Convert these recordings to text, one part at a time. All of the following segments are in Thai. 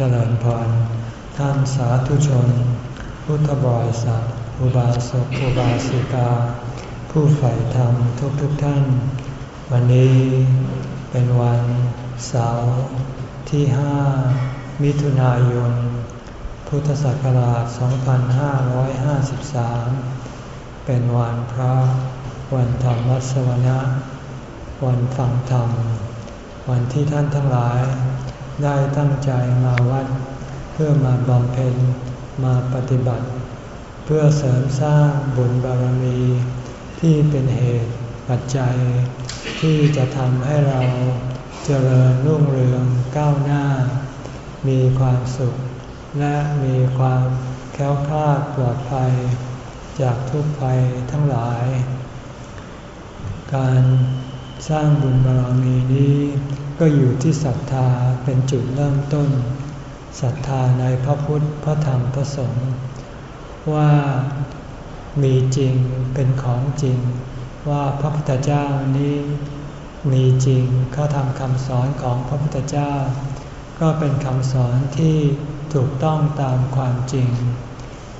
เจริญพร ท่านสาธุชน พุทธบริษัทอุบาสกอุบาสิกา ผู้ใฝ่ธรรมทุกทุกท่าน วันนี้เป็นวันเสาร์ที่ห้ามิถุนายน พุทธศักราช 2553 เป็นวันพระ วันธรรมวัสวนะ วันฟังธรรม วันที่ท่านทั้งหลาย ได้ตั้งใจมาวัด เพื่อมาบำเพ็ญมาปฏิบัติ เพื่อเสริมสร้างบุญบารมี ที่เป็นเหตุปัจจัย ที่จะทำให้เราเจริญรุ่งเรืองก้าวหน้า มีความสุข และมีความแค้วคลาดปลอดภัย จากทุกภัยทั้งหลาย การสร้างบุญบารมีนี้ ก็อยู่ที่ศรัทธาเป็นจุดเริ่มต้นศรัทธาในพระพุทธพระธรรมพระสงฆ์ว่ามีจริงเป็นของจริง ว่าพระพุทธเจ้านี้มีจริงเขาทำคำสอนของพระพุทธเจ้า ก็เป็นคำสอนที่ถูกต้องตามความจริง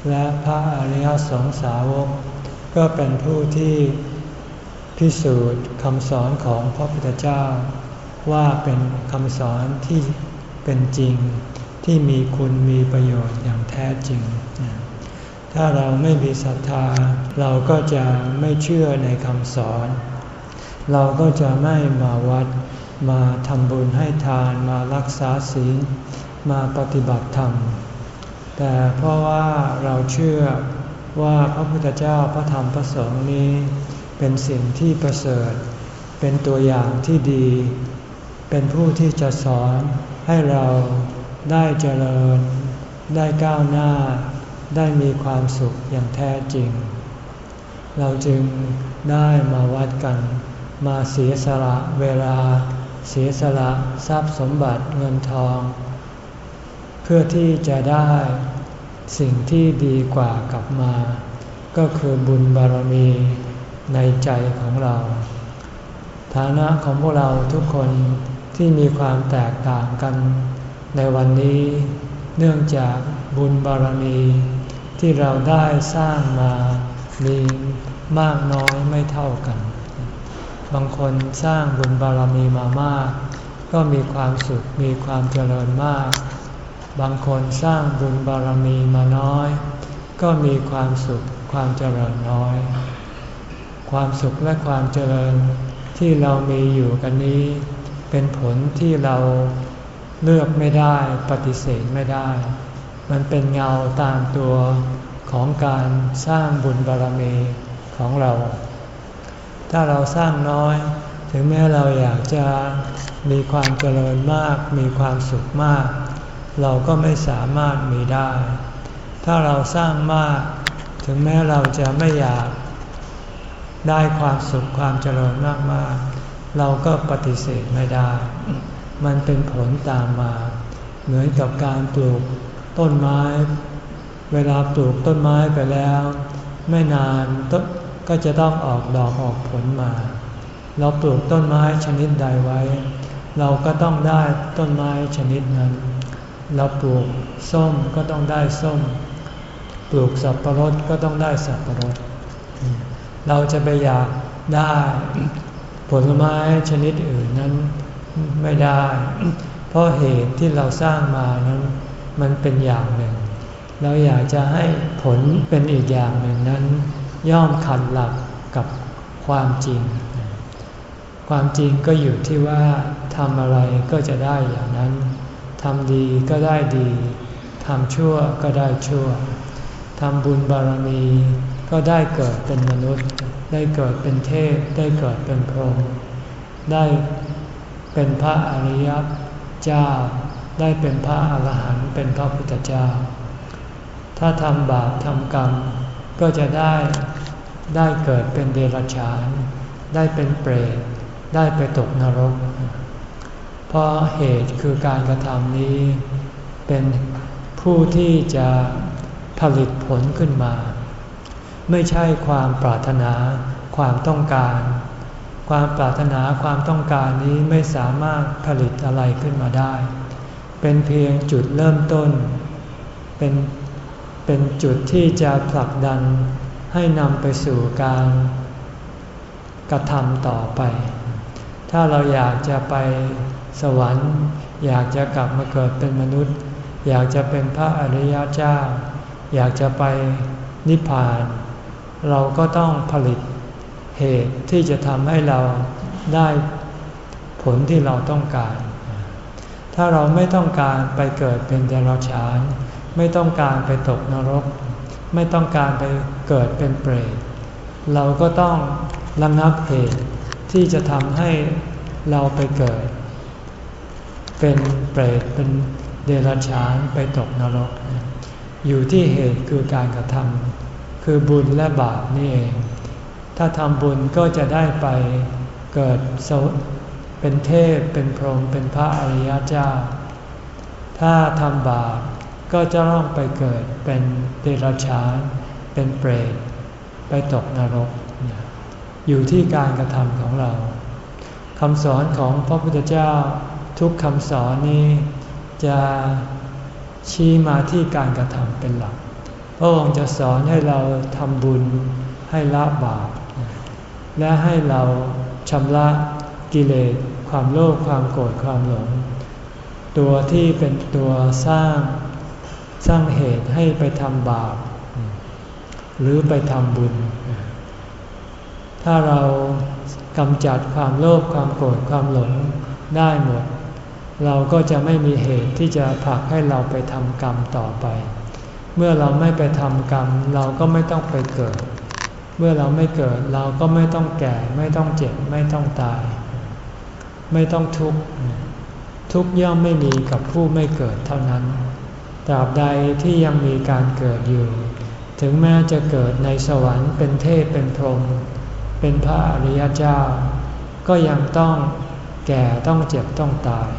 และพระอริยสงสาวก ก็เป็นผู้ที่พิสูจน์คำสอนของพระพุทธเจ้า ว่าเป็นคำสอนที่เป็นจริง ที่มีคุณมีประโยชน์อย่างแท้จริง ถ้าเราไม่มีศรัทธา เราก็จะไม่เชื่อในคำสอน เราก็จะไม่มาวัดมาทำบุญให้ทานมารักษาศีลมาปฏิบัติธรรม แต่เพราะว่าเราเชื่อว่าพระพุทธเจ้าพระธรรมพระสงฆ์นี้ เป็นสิ่งที่ประเสริฐ เป็นตัวอย่างที่ดี เป็นผู้ที่จะสอนให้เราได้เจริญ ได้ก้าวหน้า ได้มีความสุขอย่างแท้จริง เราจึงได้มาวัดกัน มาเสียสละเวลา เสียสละทรัพย์สมบัติเงินทอง เพื่อที่จะได้สิ่งที่ดีกว่ากลับมา ก็คือบุญบารมีในใจของเรา ฐานะของพวกเราทุกคน ที่มีความแตกต่างกันในวันนี้ เนื่องจากบุญบารมี ที่เราได้สร้างมามีมากน้อยไม่เท่ากัน บางคนสร้างบุญบารมีมามาก ก็มีความสุขมีความเจริญมาก บางคนสร้างบุญบารมีมาน้อย ก็มีความสุขความเจริญน้อย ความสุขและความเจริญที่เรามีอยู่กันนี้ เป็นผลที่เราเลือกไม่ได้ปฏิเสธไม่ได้ มันเป็นเงาตามตัวของการสร้างบุญบารมีของเรา ถ้าเราสร้างน้อย ถึงแม้เราอยากจะมีความเจริญมาก มีความสุขมาก เราก็ไม่สามารถมีได้ ถ้าเราสร้างมาก ถึงแม้เราจะไม่อยากได้ความสุขความเจริญมากๆ เราก็ปฏิเสธไม่ได้ มันเป็นผลตามมา เหมือนกับการปลูกต้นไม้ เวลาปลูกต้นไม้ไปแล้ว ไม่นานต้นก็จะต้องออกดอกออกผลมา เราปลูกต้นไม้ชนิดใดไว้ เราก็ต้องได้ต้นไม้ชนิดนั้น เราปลูกส้มก็ต้องได้ส้ม ปลูกสับปะรดก็ต้องได้สับปะรด เราจะไปอยากได้ ผลไม้ชนิดอื่นนั้นไม่ได้ เพราะเหตุที่เราสร้างมานั้น มันเป็นอย่างหนึ่ง เราอยากจะให้ผลเป็นอีกอย่างหนึ่งนั้น ย่อมขัดหลักกับความจริง ความจริงก็อยู่ที่ว่าทำอะไรก็จะได้อย่างนั้นทำดีก็ได้ดีทำชั่วก็ได้ชั่วทำบุญบารมี ก็ได้เกิดเป็นมนุษย์ ได้เกิดเป็นเทพ ได้เกิดเป็นพรหมได้เป็นพระอริยเจ้า ได้เป็นพระอรหันต์เป็นพระพุทธเจ้า ถ้าทำบาปทำกรรม ก็จะได้ได้เกิดเป็นเดรัจฉาน ได้เป็นเปรตได้ไปตกนรก เพราะเหตุคือการกระทำนี้ เป็นผู้ที่จะผลิตผลขึ้นมา ไม่ใช่ความปรารถนาความต้องการ ความปรารถนาความต้องการนี้ไม่สามารถผลิตอะไรขึ้นมาได้ เป็นเพียงจุดเริ่มต้น เป็นเป็นจุดที่จะผลักดันให้นำไปสู่การกระทำต่อไป ถ้าเราอยากจะไปสวรรค์ อยากจะกลับมาเกิดเป็นมนุษย์ อยากจะเป็นพระอริยเจ้า อยากจะไปนิพพาน เราก็ต้องผลิตเหตุที่จะทำให้เราได้ผลที่เราต้องการ ถ้าเราไม่ต้องการไปเกิดเป็นเดรัจฉาน ไม่ต้องการไปตกนรก ไม่ต้องการไปเกิดเป็นเปรต เราก็ต้องระงับเหตุที่จะทำให้เราไปเกิด เป็นเปรตเป็นเดรัจฉานไปตกนรก อยู่ที่เหตุคือการกระทำ คือบุญและบาปนี่เอง ถ้าทำบุญก็จะได้ไปเกิดเป็นเทพเป็นพรหมเป็นพระอริยเจ้า ถ้าทำบาปก็จะต้องไปเกิดเป็นเดรัจฉาน เป็นเปรต ไปตกนรก อยู่ที่การกระทำของเราคำสอนของพระพุทธเจ้าทุกคำสอนนี้จะชี้มาที่การกระทำเป็นหลัก พระองค์จะสอนให้เราทำบุญให้ละบาป และให้เราชำระกิเลสความโลภความโกรธความหลง ตัวที่เป็นตัวสร้างสร้างเหตุให้ไปทำบาป หรือไปทำบุญ ถ้าเรากำจัดความโลภความโกรธความหลงได้หมด เราก็จะไม่มีเหตุที่จะผลักให้เราไปทำกรรมต่อไป เมื่อเราไม่ไปทำกรรม เราก็ไม่ต้องไปเกิด เมื่อเราไม่เกิดเราก็ไม่ต้องแก่ ไม่ต้องเจ็บ ไม่ต้องตาย ไม่ต้องทุกข์ ทุกย่อมไม่มีกับผู้ไม่เกิดเท่านั้น ตราบใดที่ยังมีการเกิดอยู่ ถึงแม้จะเกิดในสวรรค์เป็นเทพเป็นพรหม เป็นพระอริยเจ้า ก็ยังต้องแก่ต้องเจ็บต้องตาย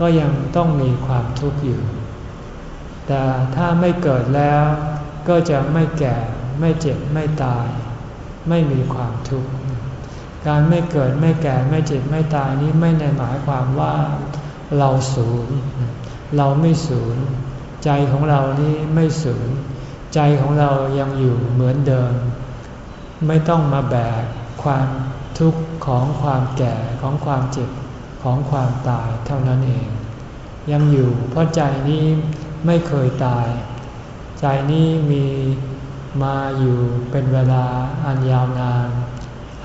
ก็ยังต้องมีความทุกข์อยู่ แต่ถ้าไม่เกิดแล้ว ก็จะไม่แก่ไม่เจ็บไม่ตาย ไม่มีความทุกข์การไม่เกิดไม่แก่ไม่เจ็บไม่ตายนี้ไม่ในหมายความว่าเราสูญเราไม่สูญใจของเรานี้ไม่สูญใจของเรายังอยู่เหมือนเดิม ไม่ต้องมาแบกความทุกข์ของความแก่ของความเจ็บของความตายเท่านั้นเอง ยังอยู่เพราะใจนี้ ไม่เคยตาย ใจนี้มีมาอยู่เป็นเวลาอันยาวนาน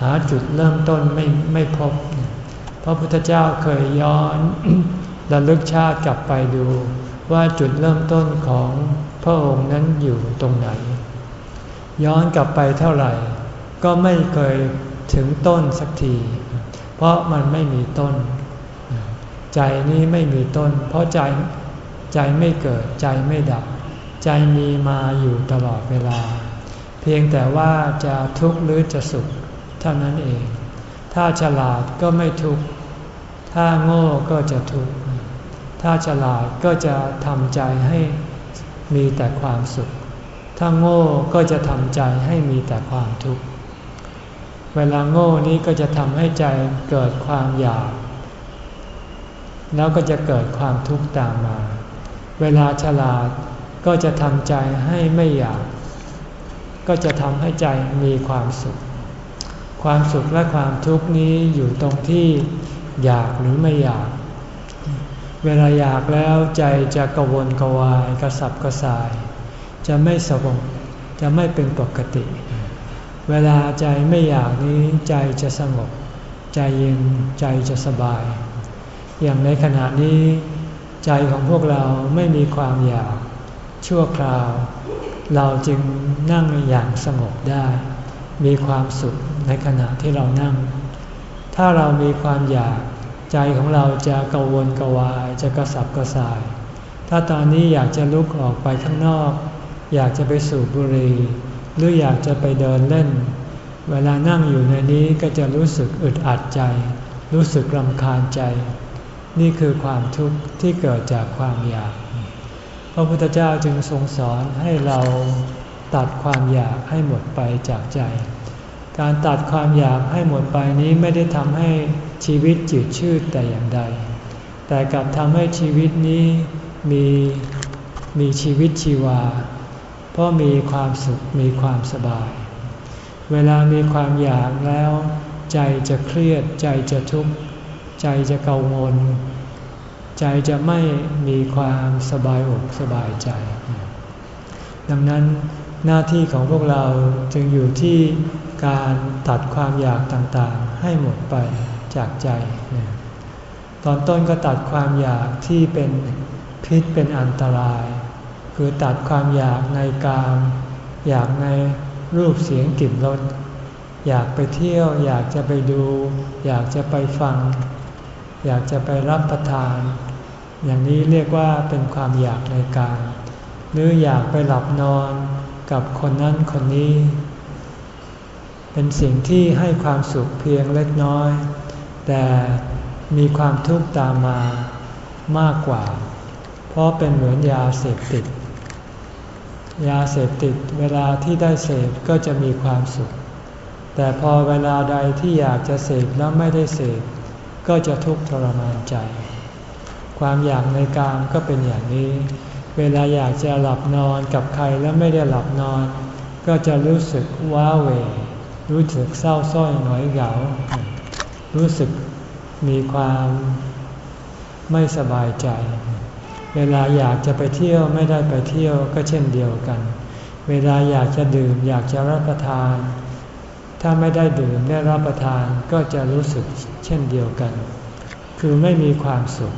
หาจุดเริ่มต้นไม่ไม่พบ พระพุทธเจ้าเคยย้อนระลึกชาติกลับไปดู ว่าจุดเริ่มต้นของพระองค์นั้นอยู่ตรงไหน ย้อนกลับไปเท่าไหร่ ก็ไม่เคยถึงต้นสักที เพราะมันไม่มีต้น ใจนี้ไม่มีต้น เพราะใจ ใจไม่เกิดใจไม่ดับ ใจมีมาอยู่ตลอดเวลา เพียงแต่ว่าจะทุกข์หรือจะสุขเท่านั้นเอง ถ้าฉลาดก็ไม่ทุกข์ ถ้าโง่ก็จะทุกข์ ถ้าฉลาดก็จะทำใจให้มีแต่ความสุข ถ้าโง่ก็จะทำใจให้มีแต่ความทุกข์ เวลาโง่นี้ก็จะทำให้ใจเกิดความอยากแล้วก็จะเกิดความทุกข์ตามมา เวลาฉลาดก็จะทำใจให้ไม่อยาก ก็จะทำให้ใจมีความสุข ความสุขและความทุกข์นี้อยู่ตรงที่อยากหรือไม่อยาก เวลาอยากแล้วใจจะกระวนกระวายกระสับกระส่าย จะไม่สงบจะไม่เป็นปกติ เวลาใจไม่อยากนี้ใจจะสงบ ใจเย็นใจจะสบาย อย่างในขณะนี้ ใจของพวกเราไม่มีความอยากชั่วคราว เราจึงนั่งอย่างสงบได้ มีความสุขในขณะที่เรานั่ง ถ้าเรามีความอยากใจของเราจะกระวนกวายจะกระสับกระส่าย ถ้าตอนนี้อยากจะลุกออกไปข้างนอก อยากจะไปสูบบุหรี่หรืออยากจะไปเดินเล่น เวลานั่งอยู่ในนี้ก็จะรู้สึกอึดอัดใจ รู้สึกรำคาญใจ นี่คือความทุกข์ที่เกิดจากความอยาก พระพุทธเจ้าจึงทรงสอนให้เราตัดความอยากให้หมดไปจากใจ การตัดความอยากให้หมดไปนี้ไม่ได้ทำให้ชีวิตจืดชืดแต่อย่างใด แต่กลับทำให้ชีวิตนี้มีมีชีวิตชีวา เพราะมีความสุขมีความสบาย เวลามีความอยากแล้ว ใจจะเครียดใจจะทุกข์ ใจจะกังวล ใจจะไม่มีความสบายอกสบายใจ ดังนั้นหน้าที่ของพวกเราจึงอยู่ที่การตัดความอยากต่างๆ ให้หมดไปจากใจ ตอนต้นก็ตัดความอยากที่เป็นพิษเป็นอันตราย คือตัดความอยากในกามอยากในรูปเสียงกลิ่นรสอยากไปเที่ยว อยากจะไปดู อยากจะไปฟัง อยากจะไปรับประทาน อย่างนี้เรียกว่าเป็นความอยากในการหรืออยากไปหลับนอนกับคนนั้นคนนี้ เป็นสิ่งที่ให้ความสุขเพียงเล็กน้อย แต่มีความทุกข์ตามมามากกว่า เพราะเป็นเหมือนยาเสพติด ยาเสพติดเวลาที่ได้เสพก็จะมีความสุข แต่พอเวลาใดที่อยากจะเสพแล้วไม่ได้เสพ ก็จะทุกข์ทรมานใจ ความอยากในกามก็เป็นอย่างนี้ เวลาอยากจะหลับนอนกับใครแล้วไม่ได้หลับนอน ก็จะรู้สึกว้าเหวรู้สึกเศร้าส้อยหงอยเหงา รู้สึกมีความไม่สบายใจ เวลาอยากจะไปเที่ยวไม่ได้ไปเที่ยวก็เช่นเดียวกัน เวลาอยากจะดื่มอยากจะรับประทาน ถ้าไม่ได้ดื่มได้รับประทานก็จะรู้สึกเช่นเดียวกัน คือไม่มีความสุข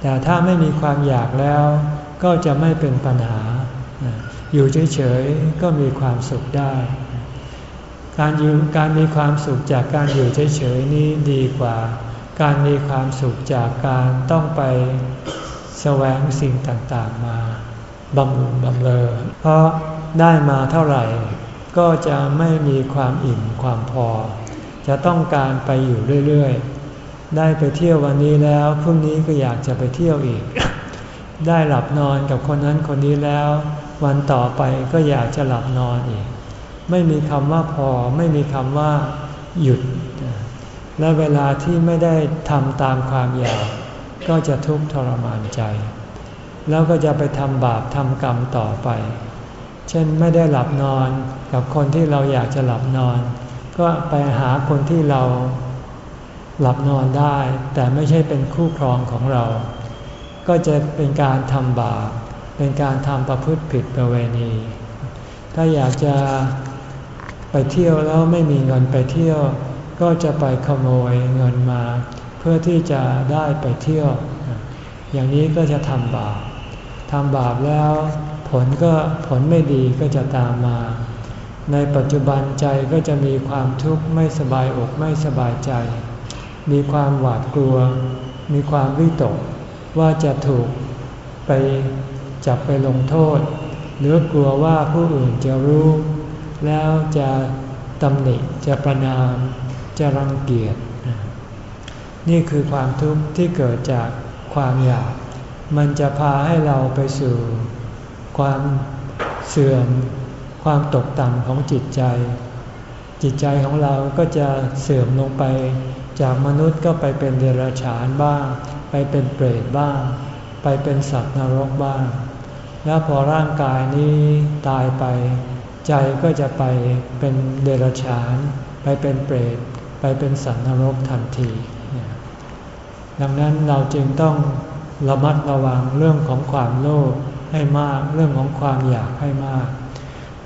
แต่ถ้าไม่มีความอยากแล้ว ก็จะไม่เป็นปัญหา อยู่เฉยๆก็มีความสุขได้ การอยู่การมีความสุขจากการอยู่เฉยๆนี้ดีกว่า การมีความสุขจากการต้องไปแสวงสิ่งต่างๆมาบำรุงบำเรอเพราะได้มาเท่าไหร่ ก็จะไม่มีความอิ่มความพอ จะต้องการไปอยู่เรื่อยๆ ได้ไปเที่ยววันนี้แล้วพรุ่งนี้ก็อยากจะไปเที่ยวอีก ได้หลับนอนกับคนนั้นคนนี้แล้ว วันต่อไปก็อยากจะหลับนอนอีก ไม่มีคำว่าพอไม่มีคำว่าหยุด และเวลาที่ไม่ได้ทำตามความอยาก ก็จะทุกข์ทรมานใจ แล้วก็จะไปทำบาปทำกรรมต่อไป เช่นไม่ได้หลับนอนกับคนที่เราอยากจะหลับนอน ก็ไปหาคนที่เราหลับนอนได้ แต่ไม่ใช่เป็นคู่ครองของเรา ก็จะเป็นการทำบาปเป็นการทำประพฤติผิดประเวณี ถ้าอยากจะไปเที่ยวแล้วไม่มีเงินไปเที่ยว ก็จะไปขโมยเงินมา เพื่อที่จะได้ไปเที่ยว อย่างนี้ก็จะทำบาป ทำบาปแล้ว ผลก็ผลไม่ดีก็จะตามมา ในปัจจุบันใจก็จะมีความทุกข์ไม่สบายอกไม่สบายใจ มีความหวาดกลัว มีความวิตก ว่าจะถูกไปจับไปลงโทษ หรือกลัวว่าผู้อื่นจะรู้ แล้วจะตำหนิจะประนาม จะรังเกียจ นี่คือความทุกข์ที่เกิดจากความอยาก มันจะพาให้เราไปสู่ความเสื่อม ความตกต่ำของจิตใจ จิตใจของเราก็จะเสื่อมลงไป จากมนุษย์ก็ไปเป็นเดรัจฉานบ้าง ไปเป็นเปรตบ้าง ไปเป็นสัตว์นรกบ้าง แล้วพอร่างกายนี้ตายไป ใจก็จะไปเป็นเดรัจฉาน ไปเป็นเปรต ไปเป็นสัตว์นรกทันที ดังนั้นเราจึงต้อง ระมัดระวังเรื่องของความโลภให้มาก เรื่องของความอยากให้มาก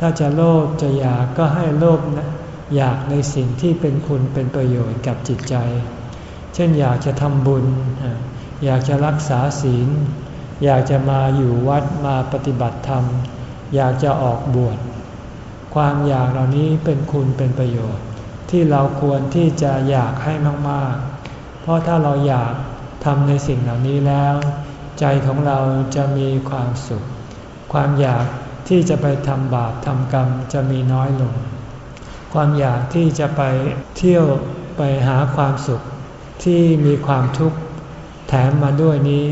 ถ้าจะโลภจะอยากก็ให้โลภนะอยากในสิ่งที่เป็นคุณเป็นประโยชน์กับจิตใจ เช่นอยากจะทำบุญ อยากจะรักษาศีล อยากจะมาอยู่วัดมาปฏิบัติธรรม อยากจะออกบวช ความอยากเหล่านี้เป็นคุณเป็นประโยชน์ ที่เราควรที่จะอยากให้มาก ๆ เพราะถ้าเราอยาก ทำในสิ่งเหล่านี้แล้ว ใจของเราจะมีความสุข ความอยากที่จะไปทำบาปทำกรรมจะมีน้อยลง ความอยากที่จะไปเที่ยวไปหาความสุขที่มีความทุกข์แถมมาด้วยนี้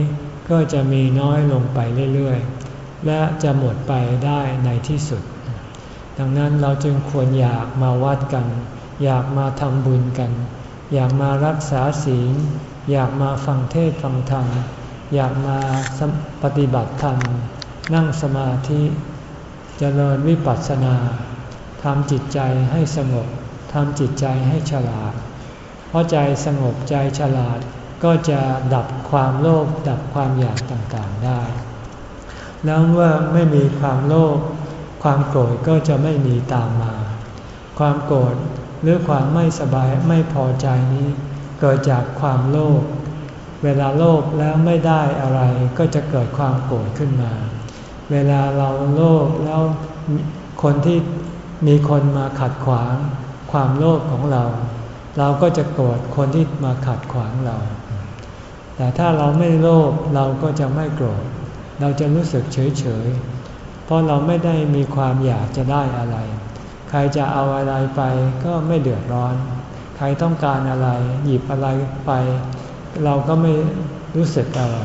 ก็จะมีน้อยลงไปเรื่อยๆ และจะหมดไปได้ในที่สุด ดังนั้นเราจึงควรอยากมาวัดกัน อยากมาทำบุญกัน อยากมารักษาศีล อยากมาฟังเทศฟังธรรม อยากมาปฏิบัติธรรม นั่งสมาธิจเจริญวิปัสสนาทำจิตใจให้สงบทำจิตใจให้ฉลาด เพราะใจสงบใจฉลาดก็จะดับความโลภดับความอยากต่างๆได้ แล้วเมื่อไม่มีความโลภความโกรธก็จะไม่มีตามมา ความโกรธหรือความไม่สบายไม่พอใจนี้ เกิดจากความโลภ เวลาโลภแล้วไม่ได้อะไรก็จะเกิดความโกรธขึ้นมา เวลาเราโลภแล้วคนที่มีคนมาขัดขวางความโลภของเรา เราก็จะโกรธคนที่มาขัดขวางเรา แต่ถ้าเราไม่โลภเราก็จะไม่โกรธ เราจะรู้สึกเฉยเฉยเพราะเราไม่ได้มีความอยากจะได้อะไร ใครจะเอาอะไรไปก็ไม่เดือดร้อน ใครต้องการอะไร หยิบอะไรไป เราก็ไม่รู้สึกอะไร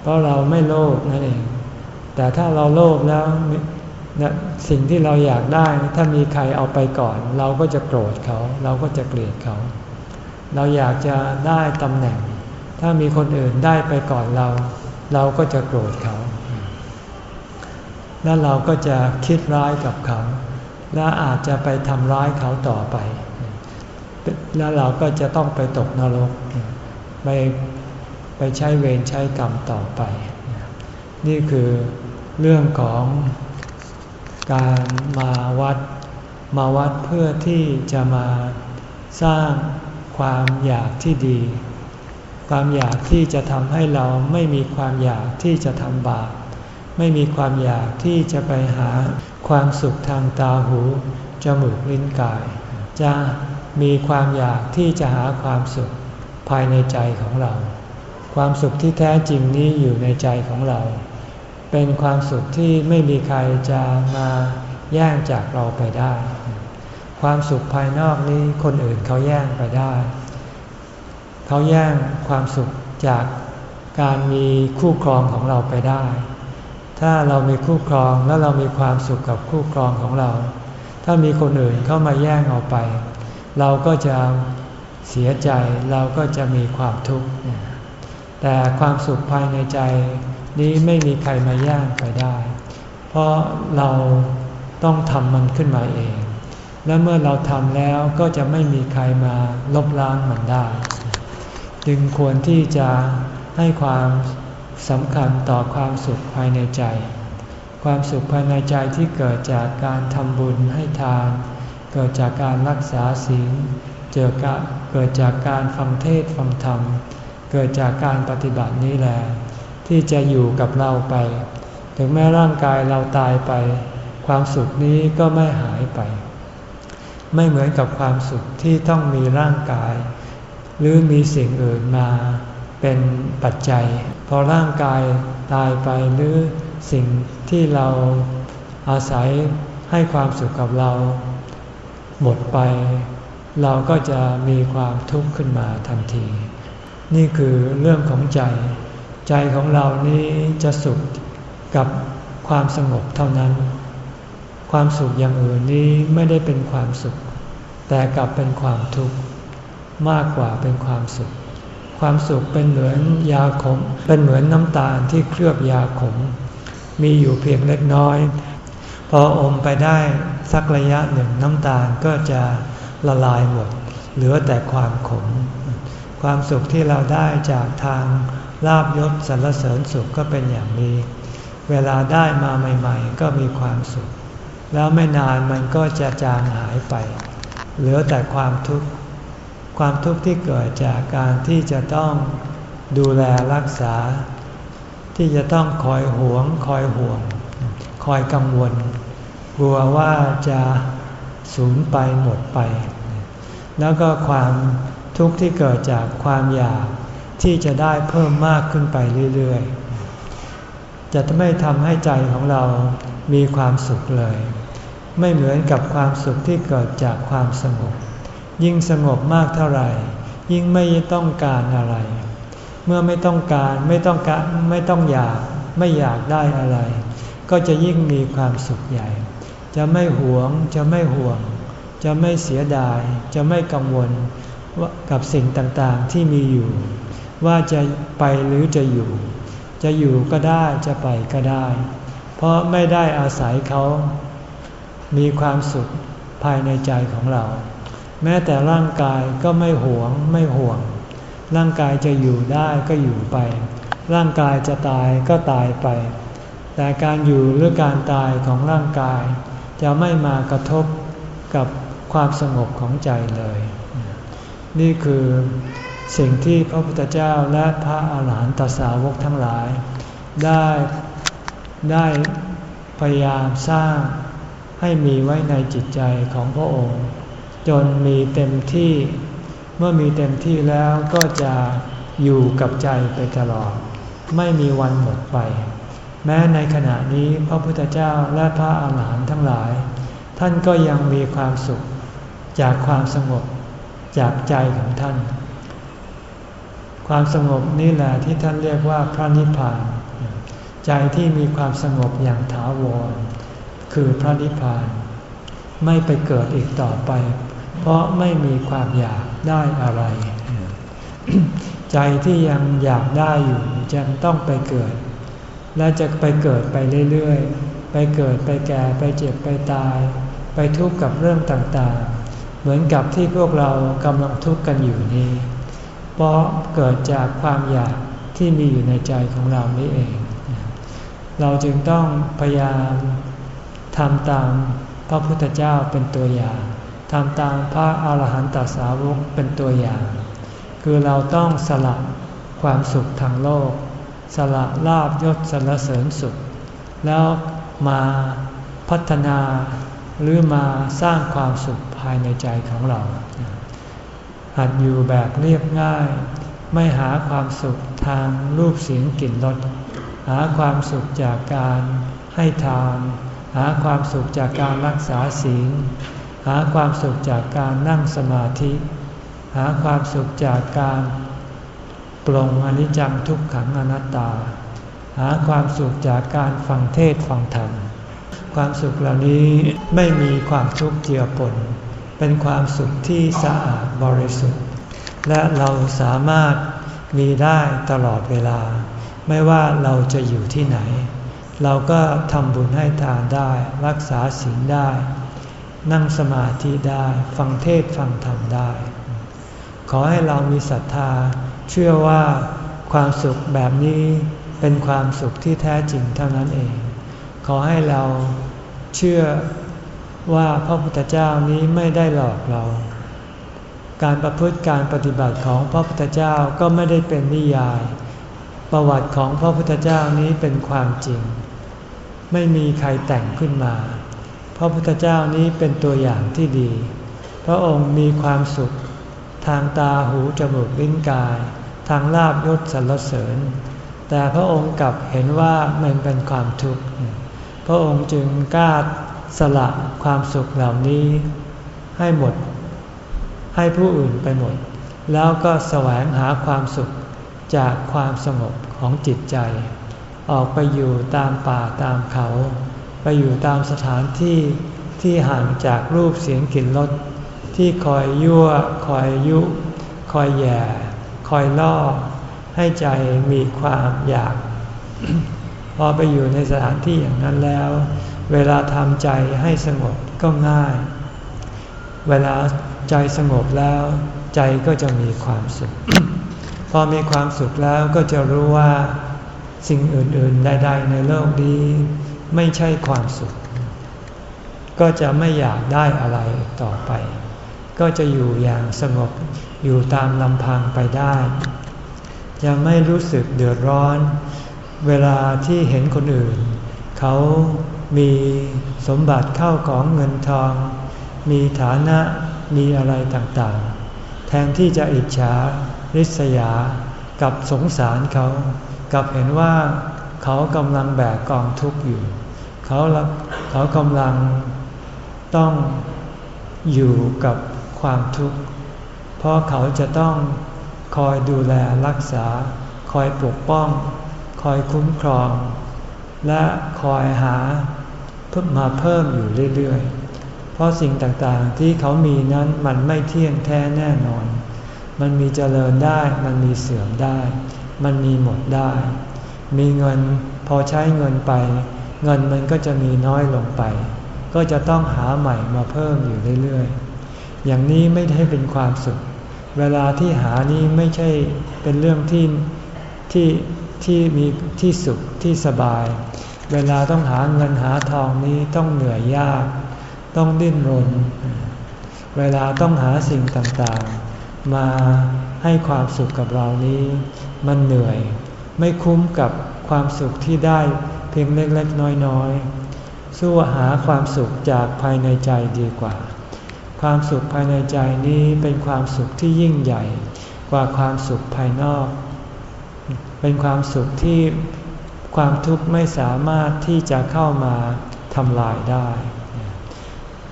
เพราะเราไม่โลภนั่นเอง แต่ถ้าเราโลภแล้วสิ่งที่เราอยากได้ถ้ามีใครเอาไปก่อน เราก็จะโกรธเขา เราก็จะเกลียดเขา เราอยากจะได้ตำแหน่ง ถ้ามีคนอื่นได้ไปก่อนเรา เราก็จะโกรธเขา แล้วเราก็จะคิดร้ายกับเขา และอาจจะไปทำร้ายเขาต่อไป แล้วเราก็จะต้องไปตกนรก ไปไปใช้เวรใช้กรรมต่อไป นี่คือเรื่องของการมาวัด มาวัดเพื่อที่จะมาสร้างความอยากที่ดี ความอยากที่จะทำให้เราไม่มีความอยากที่จะทำบาปไม่มีความอยากที่จะไปหาความสุขทางตาหู จมูกลิ้นกาย จะ มีความอยากที่จะหาความสุขภายในใจของเรา ความสุขที่แท้จริงนี้อยู่ในใจของเรา เป็นความสุขที่ไม่มีใครจะมาแย่งจากเราไปได้ ความสุขภายนอกนี้คนอื่นเขาแย่งไปได้ เขาแย่งความสุขจากการมีคู่ครองของเราไปได้ ถ้าเรามีคู่ครองแล้วเรามีความสุขกับคู่ครองของเรา ถ้ามีคนอื่นเข้ามาแย่งเอาไป เราก็จะเสียใจเราก็จะมีความทุกข์แต่ความสุขภายในใจนี้ไม่มีใครมาแย่งไปได้ เพราะเราต้องทำมันขึ้นมาเอง และเมื่อเราทำแล้วก็จะไม่มีใครมาลบล้างมันได้ จึงควรที่จะให้ความสำคัญต่อความสุขภายในใจ ความสุขภายในใจที่เกิดจากการทำบุญให้ทาน กิดจากการรักษาศีลเจอกเกิดจากการฟังเทศฟังธรรม เกิดจากการปฏิบัตินี้แหละที่จะอยู่กับเราไป ถึงแม้ร่างกายเราตายไป ความสุขนี้ก็ไม่หายไป ไม่เหมือนกับความสุขที่ต้องมีร่างกาย หรือมีสิ่งอื่นมาเป็นปัจจัย พอร่างกายตายไปหรือสิ่งที่เราอาศัยให้ความสุขกับเรา หมดไป เราก็จะมีความทุกข์ขึ้นมาทันที นี่คือเรื่องของใจ ใจของเรานี้จะสุขกับความสงบเท่านั้น ความสุขอย่างอื่นนี้ไม่ได้เป็นความสุข แต่กลับเป็นความทุกข์มากกว่าเป็นความสุข ความสุขเป็นเหมือนยาขม เป็นเหมือนน้ำตาลที่เคลือบยาขม มีอยู่เพียงเล็กน้อย พออมไปได้ สักระยะหนึ่งน้ำตาลก็จะละลายหมด เหลือแต่ความขม ความสุขที่เราได้จากทางลาบยศสรรเสริญสุขก็เป็นอย่างนี้ เวลาได้มาใหม่ ๆ ก็มีความสุข แล้วไม่นานมันก็จะจางหายไป เหลือแต่ความทุกข์ความทุกข์ที่เกิดจากการที่จะต้องดูแลรักษา ที่จะต้องคอยหวง คอยห่วง คอยกังวล กลัวว่าจะสูญไปหมดไป แล้วก็ความทุกข์ที่เกิดจากความอยากที่จะได้เพิ่มมากขึ้นไปเรื่อยๆ จะไม่ทำให้ใจของเรามีความสุขเลย ไม่เหมือนกับความสุขที่เกิดจากความสงบ ยิ่งสงบมากเท่าไหร่ ยิ่งไม่ต้องการอะไร เมื่อไม่ต้องการไม่ต้องการไม่ต้องอยากไม่อยากได้อะไร ก็จะยิ่งมีความสุขใหญ่ จะไม่หวง จะไม่ห่วง จะไม่เสียดาย จะไม่กังวลกับสิ่งต่างๆที่มีอยู่ ว่าจะไปหรือจะอยู่ จะอยู่ก็ได้จะไปก็ได้ เพราะไม่ได้อาศัยเขา มีความสุขภายในใจของเรา แม้แต่ร่างกายก็ไม่หวงไม่ห่วง ร่างกายจะอยู่ได้ก็อยู่ไป ร่างกายจะตายก็ตายไป แต่การอยู่หรือการตายของร่างกาย จะไม่มากระทบกับความสงบของใจเลย นี่คือสิ่งที่พระพุทธเจ้าและพระอาหารหันตสาวกทั้งหลาย ได้ได้พยายามสร้างให้มีไว้ในจิตใจของพระองค์ จนมีเต็มที่ เมื่อมีเต็มที่แล้วก็จะอยู่กับใจไปตลอด ไม่มีวันหมดไป แม้ในขณะนี้พระพุทธเจ้าและพระอาหารหันต์ทั้งหลาย ท่านก็ยังมีความสุขจากความสงบจากใจของท่าน ความสงบนี่แหละที่ท่านเรียกว่าพระนิพพาน ใจที่มีความสงบอย่างถาวร คือพระนิพพาน ไม่ไปเกิดอีกต่อไป เพราะไม่มีความอยากได้อะไร ใจที่ยังอยากได้อยู่จะต้องไปเกิด และจะไปเกิดไปเรื่อยๆ ไปเกิดไปแก่ไปเจ็บไปตาย ไปทุกข์กับเรื่องต่างๆ เหมือนกับที่พวกเรากำลังทุกข์กันอยู่นี้ เพราะเกิดจากความอยากที่มีอยู่ในใจของเรานี่เอง เราจึงต้องพยายามทำตามพระพุทธเจ้าเป็นตัวอย่างทำตามพระอาหารหันตสาวกเป็นตัวอย่าง คือเราต้องสละความสุขทางโลก สละลาบยศสรรเสริญสุข แล้วมาพัฒนาหรือมาสร้างความสุขภายในใจของเรา หัดอยู่แบบเรียบง่าย ไม่หาความสุขทางรูปเสียงกลิ่นรสหาความสุขจากการให้ทานหาความสุขจากการรักษาศีลหาความสุขจากการนั่งสมาธิ หาความสุขจากการ ปลงอนิจจังทุกขังอนัตตา หาความสุขจากการฟังเทศฟังธรรม ความสุขเหล่านี้ไม่มีความทุกข์เจือปน เป็นความสุขที่สะอาดบริสุทธิ์ และเราสามารถมีได้ตลอดเวลา ไม่ว่าเราจะอยู่ที่ไหน เราก็ทำบุญให้ทานได้ รักษาศีลได้ นั่งสมาธิได้ ฟังเทศฟังธรรมได้ ขอให้เรามีศรัทธา เชื่อว่าความสุขแบบนี้เป็นความสุขที่แท้จริงเท่านั้นเอง ขอให้เราเชื่อว่าพระพุทธเจ้านี้ไม่ได้หลอกเรา การประพฤติการปฏิบัติของพระพุทธเจ้าก็ไม่ได้เป็นนิยาย ประวัติของพระพุทธเจ้านี้เป็นความจริง ไม่มีใครแต่งขึ้นมา พระพุทธเจ้านี้เป็นตัวอย่างที่ดี พระองค์มีความสุขทางตาหูจมูกลิ้นกาย ทางลาบยศสรรเสริญ แต่พระองค์กลับเห็นว่ามันเป็นความทุกข์ พระองค์จึงกล้าสละความสุขเหล่านี้ให้หมด ให้ผู้อื่นไปหมด แล้วก็แสวงหาความสุขจากความสงบของจิตใจ ออกไปอยู่ตามป่าตามเขา ไปอยู่ตามสถานที่ที่ห่างจากรูปเสียงกลิ่นรสที่คอยยั่ว คอยยุ คอยแย่ คอยล่อให้ใจมีความอยาก พอไปอยู่ในสถานที่อย่างนั้นแล้ว เวลาทำใจให้สงบก็ง่าย เวลาใจสงบแล้วใจก็จะมีความสุข พอมีความสุขแล้วก็จะรู้ว่าสิ่งอื่นๆใดๆในโลกนี้ไม่ใช่ความสุข ก็จะไม่อยากได้อะไรต่อไป ก็จะอยู่อย่างสงบอยู่ตามลำพังไปได้จะไม่รู้สึกเดือดร้อน เวลาที่เห็นคนอื่น เขามีสมบัติเข้าของเงินทอง มีฐานะมีอะไรต่างๆ แทนที่จะอิจฉาริษยากับสงสารเขา กับเห็นว่าเขากำลังแบกกองทุกข์อยู่ เขาเขากำลังต้องอยู่กับ ความทุกข์ เพราะเขาจะต้องคอยดูแลรักษา คอยปกป้อง คอยคุ้มครอง และคอยหาเพิ่มมาเพิ่มอยู่เรื่อยๆ เพราะสิ่งต่างๆที่เขามีนั้นมันไม่เที่ยงแท้แน่นอน มันมีเจริญได้ มันมีเสื่อมได้ มันมีหมดได้ มีเงินพอใช้เงินไป เงินมันก็จะมีน้อยลงไป ก็จะต้องหาใหม่มาเพิ่มอยู่เรื่อยๆ อย่างนี้ไม่ได้เป็นความสุข เวลาที่หานี้ไม่ใช่เป็นเรื่องที่ที่ที่มีที่สุขที่สบาย เวลาต้องหาเงินหาทองนี้ต้องเหนื่อยยาก ต้องดิ้นรน เวลาต้องหาสิ่งต่างๆ มาให้ความสุขกับเรานี้ มันเหนื่อย ไม่คุ้มกับความสุขที่ได้เพียงเล็กๆน้อยๆ สู้หาความสุขจากภายในใจดีกว่า ความสุขภายในใจนี้เป็นความสุขที่ยิ่งใหญ่กว่าความสุขภายนอก เป็นความสุขที่ความทุกข์ไม่สามารถที่จะเข้ามาทำลายได้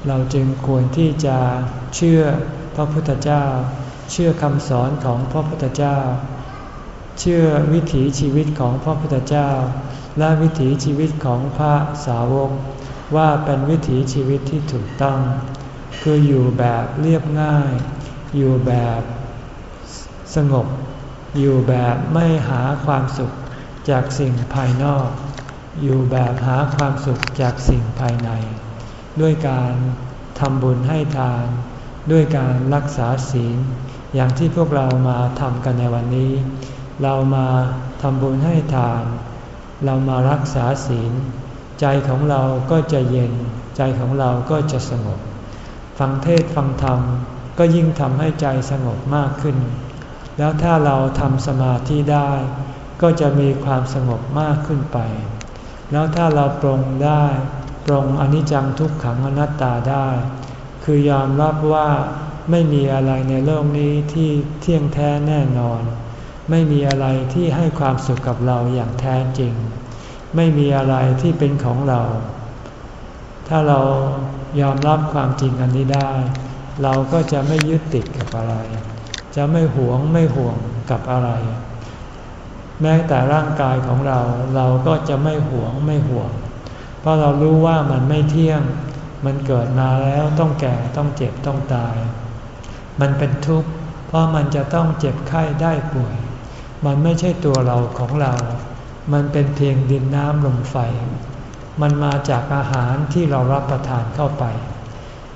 เราจึงควรที่จะเชื่อพระพุทธเจ้า เชื่อคำสอนของพระพุทธเจ้า เชื่อวิถีชีวิตของพระพุทธเจ้า และวิถีชีวิตของพระสาวกว่าเป็นวิถีชีวิตที่ถูกต้อง คืออยู่แบบเรียบง่าย อยู่แบบสงบ อยู่แบบไม่หาความสุขจากสิ่งภายนอก อยู่แบบหาความสุขจากสิ่งภายใน ด้วยการทำบุญให้ทาน ด้วยการรักษาศีล อย่างที่พวกเรามาทำกันในวันนี้ เรามาทำบุญให้ทาน เรามารักษาศีล ใจของเราก็จะเย็น ใจของเราก็จะสงบ ฟังเทศฟังธรรมก็ยิ่งทำให้ใจสงบมากขึ้น แล้วถ้าเราทำสมาธิได้ ก็จะมีความสงบมากขึ้นไป แล้วถ้าเราปรงได้ปรงอนิจจังทุกขังอนัตตาได้ คือยอมรับว่าไม่มีอะไรในโลกนี้ที่เที่ยงแท้แน่นอน ไม่มีอะไรที่ให้ความสุขกับเราอย่างแท้จริง ไม่มีอะไรที่เป็นของเรา ถ้าเรายอมรับความจริงอันนี้ได้ เราก็จะไม่ยึดติดกับอะไร จะไม่หวงไม่ห่วงกับอะไร แม้แต่ร่างกายของเราเราก็จะไม่หวงไม่ห่วง เพราะเรารู้ว่ามันไม่เที่ยง มันเกิดมาแล้วต้องแก่ต้องเจ็บต้องตาย มันเป็นทุกข์เพราะมันจะต้องเจ็บไข้ได้ป่วย มันไม่ใช่ตัวเราของเรา มันเป็นเพียงดินน้ำลมไฟ มันมาจากอาหารที่เรารับประทานเข้าไป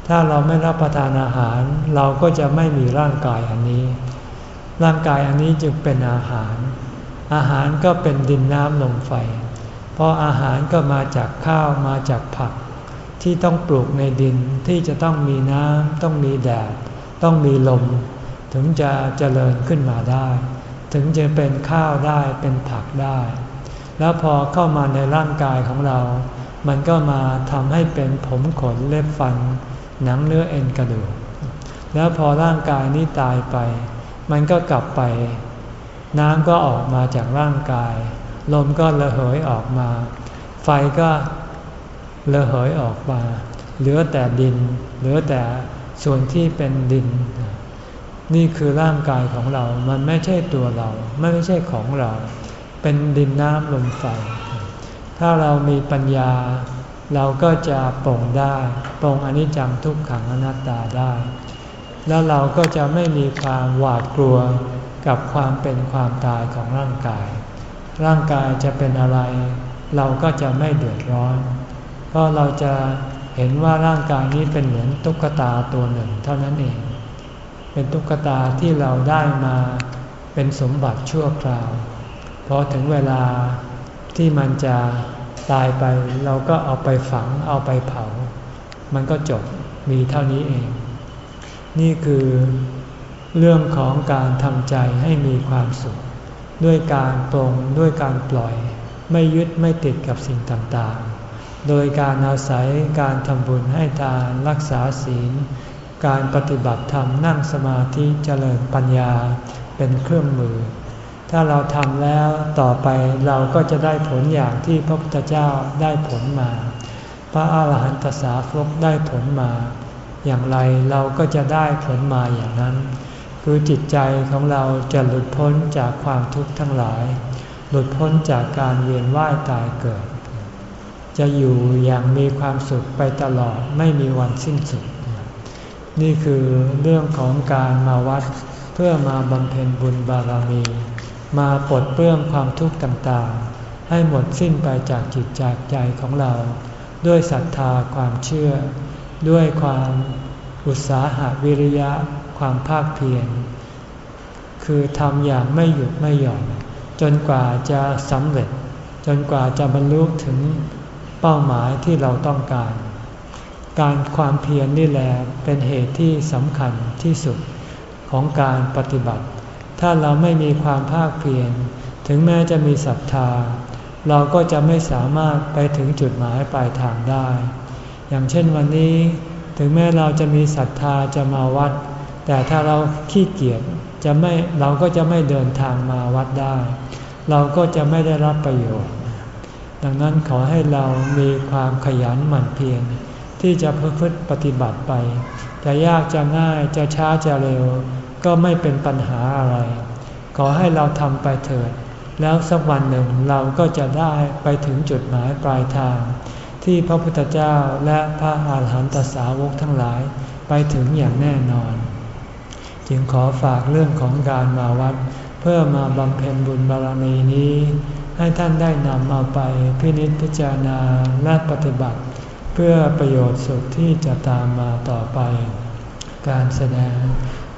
ถ้าเราไม่รับประทานอาหารเราก็จะไม่มีร่างกายอันนี้ ร่างกายอันนี้จึงเป็นอาหาร อาหารก็เป็นดินน้ำลมไฟ เพราะอาหารก็มาจากข้าวมาจากผัก ที่ต้องปลูกในดินที่จะต้องมีน้ำต้องมีแดด ต้องมีลม ถึงจะเจริญขึ้นมาได้ ถึงจะเป็นข้าวได้เป็นผักได้ แล้วพอเข้ามาในร่างกายของเรา มันก็มาทำให้เป็นผมขนเล็บฟัน หนังเนื้อเอ็นกระดูก แล้วพอร่างกายนี้ตายไป มันก็กลับไป น้ำก็ออกมาจากร่างกาย ลมก็ระเหยออกมา ไฟก็ระเหยออกมา เหลือแต่ดิน เหลือแต่ส่วนที่เป็นดิน นี่คือร่างกายของเรา มันไม่ใช่ตัวเรา ไม่ใช่ของเรา เป็นดินน้ำลมไฟ ถ้าเรามีปัญญา เราก็จะปรงได้ปรงอนิจจังทุกขังอนัตตาได้ แล้วเราก็จะไม่มีความหวาดกลัวกับความเป็นความตายของร่างกาย ร่างกายจะเป็นอะไร เราก็จะไม่เดือดร้อน เพราะเราจะเห็นว่าร่างกายนี้เป็นเหมือนตุ๊กตาตัวหนึ่งเท่านั้นเอง เป็นตุ๊กตาที่เราได้มาเป็นสมบัติชั่วคราว พอถึงเวลาที่มันจะตายไปเราก็เอาไปฝังเอาไปเผา มันก็จบมีเท่านี้เอง นี่คือเรื่องของการทำใจให้มีความสุข ด้วยการปรงด้วยการปล่อย ไม่ยึดไม่ติดกับสิ่งต่างๆ โดยการอาศัยการทำบุญให้ทานรักษาศีล การปฏิบัติธรรมนั่งสมาธิเจริญปัญญาเป็นเครื่องมือ ถ้าเราทำแล้วต่อไปเราก็จะได้ผลอย่างที่พระพุทธเจ้าได้ผลมา พระอาหารหันตสาวกได้ผลมา อย่างไรเราก็จะได้ผลมาอย่างนั้น คือจิตใจของเราจะหลุดพ้นจากความทุกข์ทั้งหลาย หลุดพ้นจากการเวียนว่ายตายเกิด จะอยู่อย่างมีความสุขไปตลอดไม่มีวันสิ้นสุด นี่คือเรื่องของการมาวัดเพื่อมาบำเพ็ญบุญบารมี มาปลดเปลื้องความทุกข์ต่างๆ ให้หมดสิ้นไปจากจิตจากใจของเรา ด้วยศรัทธาความเชื่อ ด้วยความอุตสาหะวิริยะ ความภาคเพียรคือทำอย่างไม่หยุดไม่หย่อนจนกว่าจะสำเร็จ จนกว่าจะบรรลุถึงเป้าหมายที่เราต้องการ การความเพียรนนี่แหละเป็นเหตุที่สำคัญที่สุดของการปฏิบัติ ถ้าเราไม่มีความภาคเพียรถึงแม้จะมีศรัทธา เราก็จะไม่สามารถไปถึงจุดหมายปลายทางได้ อย่างเช่นวันนี้ ถึงแม้เราจะมีศรัทธาจะมาวัด แต่ถ้าเราขี้เกียจจะไม่เราก็จะไม่เดินทางมาวัดได้ เราก็จะไม่ได้รับประโยชน์ ดังนั้นขอให้เรามีความขยันหมั่นเพียรที่จะพฤติปฏิบัติไป จะยากจะง่ายจะช้าจะเร็ว ก็ไม่เป็นปัญหาอะไร ขอให้เราทำไปเถิด แล้วสักวันหนึ่งเราก็จะได้ไปถึงจุดหมายปลายทาง ที่พระพุทธเจ้าและพระอาหารหันตสาวกทั้งหลายไปถึงอย่างแน่นอน จึงขอฝากเรื่องของการมาวัด เพื่อมาบำเพ็ญบุญบารมีนี้ ให้ท่านได้นำเอาไปพินิจพิจารณาและปฏิบัติ เพื่อประโยชน์สุขที่จะตามมาต่อไป การแสดง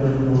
Lord.